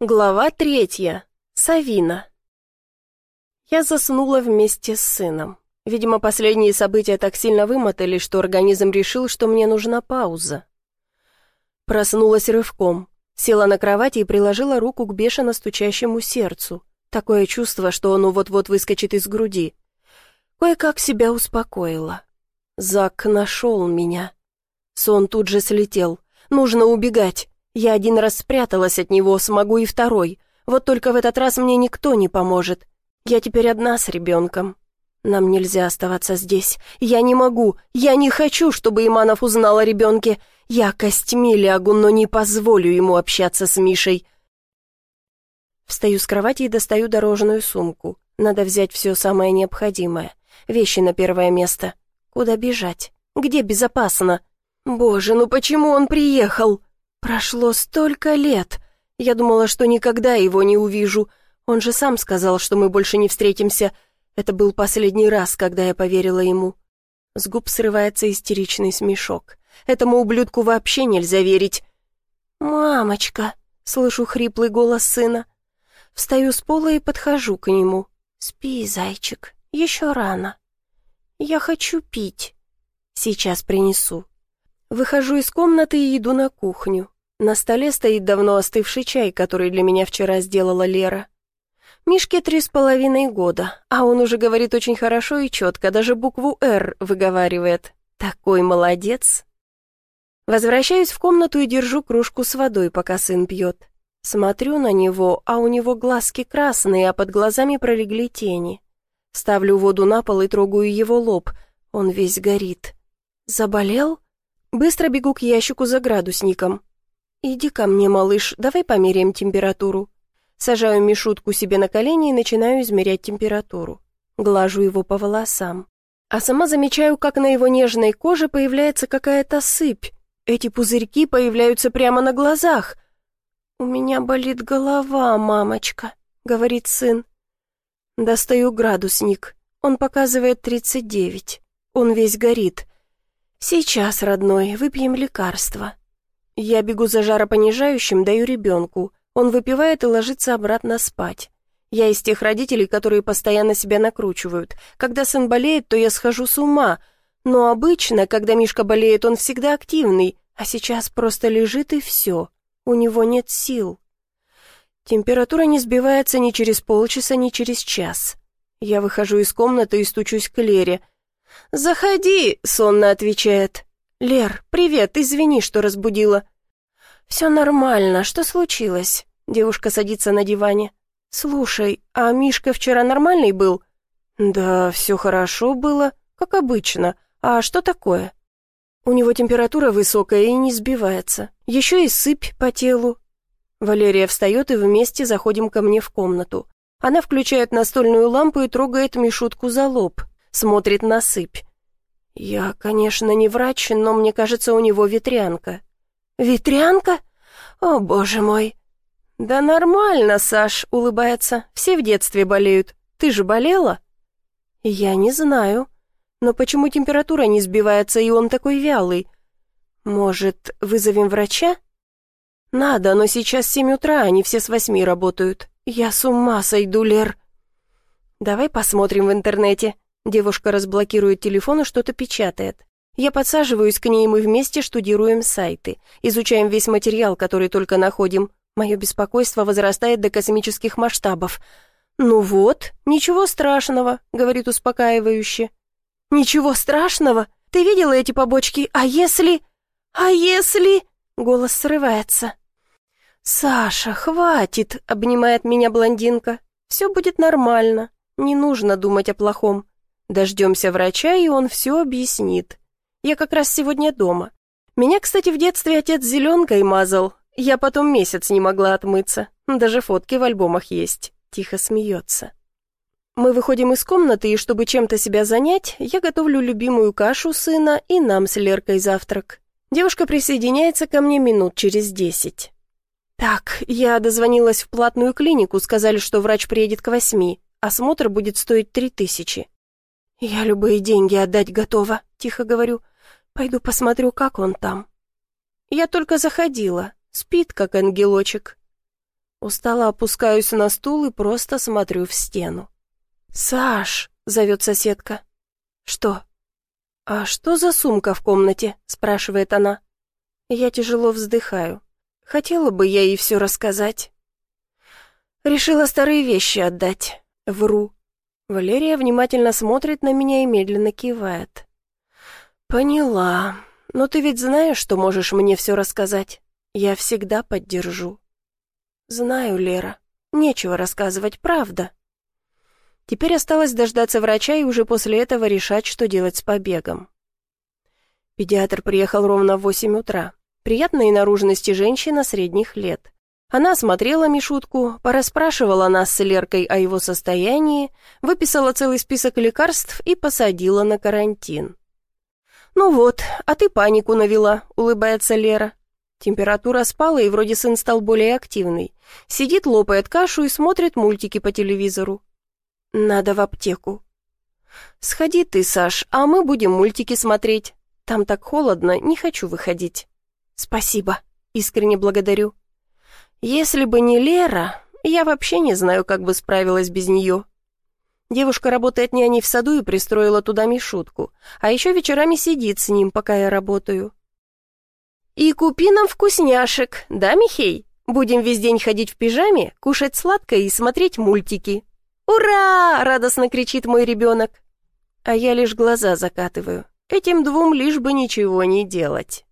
Глава третья. Савина. Я заснула вместе с сыном. Видимо, последние события так сильно вымотали, что организм решил, что мне нужна пауза. Проснулась рывком, села на кровати и приложила руку к бешено стучащему сердцу. Такое чувство, что оно вот-вот выскочит из груди. Кое-как себя успокоила. Зак нашел меня. Сон тут же слетел. Нужно убегать. Я один раз спряталась от него, смогу и второй. Вот только в этот раз мне никто не поможет. Я теперь одна с ребенком. Нам нельзя оставаться здесь. Я не могу. Я не хочу, чтобы Иманов узнал о ребенке. Я костьми лягу, но не позволю ему общаться с Мишей. Встаю с кровати и достаю дорожную сумку. Надо взять все самое необходимое. Вещи на первое место. Куда бежать? Где безопасно? Боже, ну почему он приехал? Прошло столько лет. Я думала, что никогда его не увижу. Он же сам сказал, что мы больше не встретимся. Это был последний раз, когда я поверила ему. С губ срывается истеричный смешок. Этому ублюдку вообще нельзя верить. «Мамочка!» — слышу хриплый голос сына. Встаю с пола и подхожу к нему. «Спи, зайчик, еще рано». «Я хочу пить». «Сейчас принесу». Выхожу из комнаты и иду на кухню. На столе стоит давно остывший чай, который для меня вчера сделала Лера. Мишке три с половиной года, а он уже говорит очень хорошо и четко, даже букву «Р» выговаривает. Такой молодец. Возвращаюсь в комнату и держу кружку с водой, пока сын пьет. Смотрю на него, а у него глазки красные, а под глазами пролегли тени. Ставлю воду на пол и трогаю его лоб. Он весь горит. Заболел? Быстро бегу к ящику за градусником. «Иди ко мне, малыш, давай померяем температуру». Сажаю Мишутку себе на колени и начинаю измерять температуру. Глажу его по волосам. А сама замечаю, как на его нежной коже появляется какая-то сыпь. Эти пузырьки появляются прямо на глазах. «У меня болит голова, мамочка», — говорит сын. Достаю градусник. Он показывает 39. Он весь горит. «Сейчас, родной, выпьем лекарство». Я бегу за жаропонижающим, даю ребенку. Он выпивает и ложится обратно спать. Я из тех родителей, которые постоянно себя накручивают. Когда сын болеет, то я схожу с ума. Но обычно, когда Мишка болеет, он всегда активный, а сейчас просто лежит и все. У него нет сил. Температура не сбивается ни через полчаса, ни через час. Я выхожу из комнаты и стучусь к Лере. «Заходи», — сонно отвечает. «Лер, привет, извини, что разбудила». «Все нормально, что случилось?» Девушка садится на диване. «Слушай, а Мишка вчера нормальный был?» «Да, все хорошо было, как обычно. А что такое?» «У него температура высокая и не сбивается. Еще и сыпь по телу». Валерия встает и вместе заходим ко мне в комнату. Она включает настольную лампу и трогает Мишутку за лоб смотрит на сыпь. «Я, конечно, не врач, но мне кажется, у него ветрянка». «Ветрянка? О, боже мой!» «Да нормально, Саш», — улыбается. «Все в детстве болеют. Ты же болела?» «Я не знаю. Но почему температура не сбивается, и он такой вялый? Может, вызовем врача?» «Надо, но сейчас семь утра, они все с восьми работают. Я с ума сойду, Лер». «Давай посмотрим в интернете. Девушка разблокирует телефон и что-то печатает. Я подсаживаюсь к ней, и мы вместе штудируем сайты, изучаем весь материал, который только находим. Мое беспокойство возрастает до космических масштабов. «Ну вот, ничего страшного», — говорит успокаивающе. «Ничего страшного? Ты видела эти побочки? А если... А если...» Голос срывается. «Саша, хватит!» — обнимает меня блондинка. «Все будет нормально. Не нужно думать о плохом. Дождемся врача, и он все объяснит. Я как раз сегодня дома. Меня, кстати, в детстве отец зеленкой мазал. Я потом месяц не могла отмыться. Даже фотки в альбомах есть. Тихо смеется. Мы выходим из комнаты, и чтобы чем-то себя занять, я готовлю любимую кашу сына и нам с Леркой завтрак. Девушка присоединяется ко мне минут через десять. Так, я дозвонилась в платную клинику, сказали, что врач приедет к восьми. Осмотр будет стоить три тысячи. «Я любые деньги отдать готова», — тихо говорю. «Пойду посмотрю, как он там». «Я только заходила. Спит, как ангелочек». Устало опускаюсь на стул и просто смотрю в стену. «Саш!» — зовет соседка. «Что?» «А что за сумка в комнате?» — спрашивает она. Я тяжело вздыхаю. Хотела бы я ей все рассказать. Решила старые вещи отдать. Вру. Валерия внимательно смотрит на меня и медленно кивает. «Поняла. Но ты ведь знаешь, что можешь мне все рассказать. Я всегда поддержу». «Знаю, Лера. Нечего рассказывать, правда». Теперь осталось дождаться врача и уже после этого решать, что делать с побегом. Педиатр приехал ровно в восемь утра. Приятной наружности женщина средних лет. Она осмотрела Мишутку, порасспрашивала нас с Леркой о его состоянии, выписала целый список лекарств и посадила на карантин. «Ну вот, а ты панику навела», — улыбается Лера. Температура спала, и вроде сын стал более активный. Сидит, лопает кашу и смотрит мультики по телевизору. «Надо в аптеку». «Сходи ты, Саш, а мы будем мультики смотреть. Там так холодно, не хочу выходить». «Спасибо, искренне благодарю». Если бы не Лера, я вообще не знаю, как бы справилась без нее. Девушка работает няней в саду и пристроила туда Мишутку, а еще вечерами сидит с ним, пока я работаю. «И купи нам вкусняшек, да, Михей? Будем весь день ходить в пижаме, кушать сладкое и смотреть мультики». «Ура!» — радостно кричит мой ребенок. А я лишь глаза закатываю. Этим двум лишь бы ничего не делать.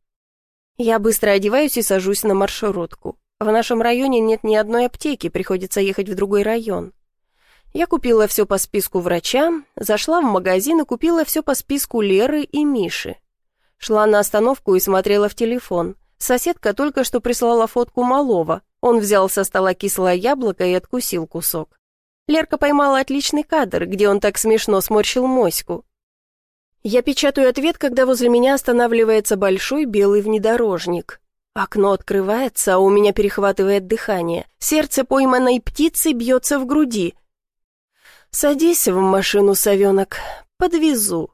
Я быстро одеваюсь и сажусь на маршрутку. В нашем районе нет ни одной аптеки, приходится ехать в другой район. Я купила все по списку врача, зашла в магазин и купила все по списку Леры и Миши. Шла на остановку и смотрела в телефон. Соседка только что прислала фотку малого. Он взял со стола кислое яблоко и откусил кусок. Лерка поймала отличный кадр, где он так смешно сморщил моську. Я печатаю ответ, когда возле меня останавливается большой белый внедорожник. Окно открывается, а у меня перехватывает дыхание. Сердце пойманной птицы бьется в груди. «Садись в машину, совенок, подвезу».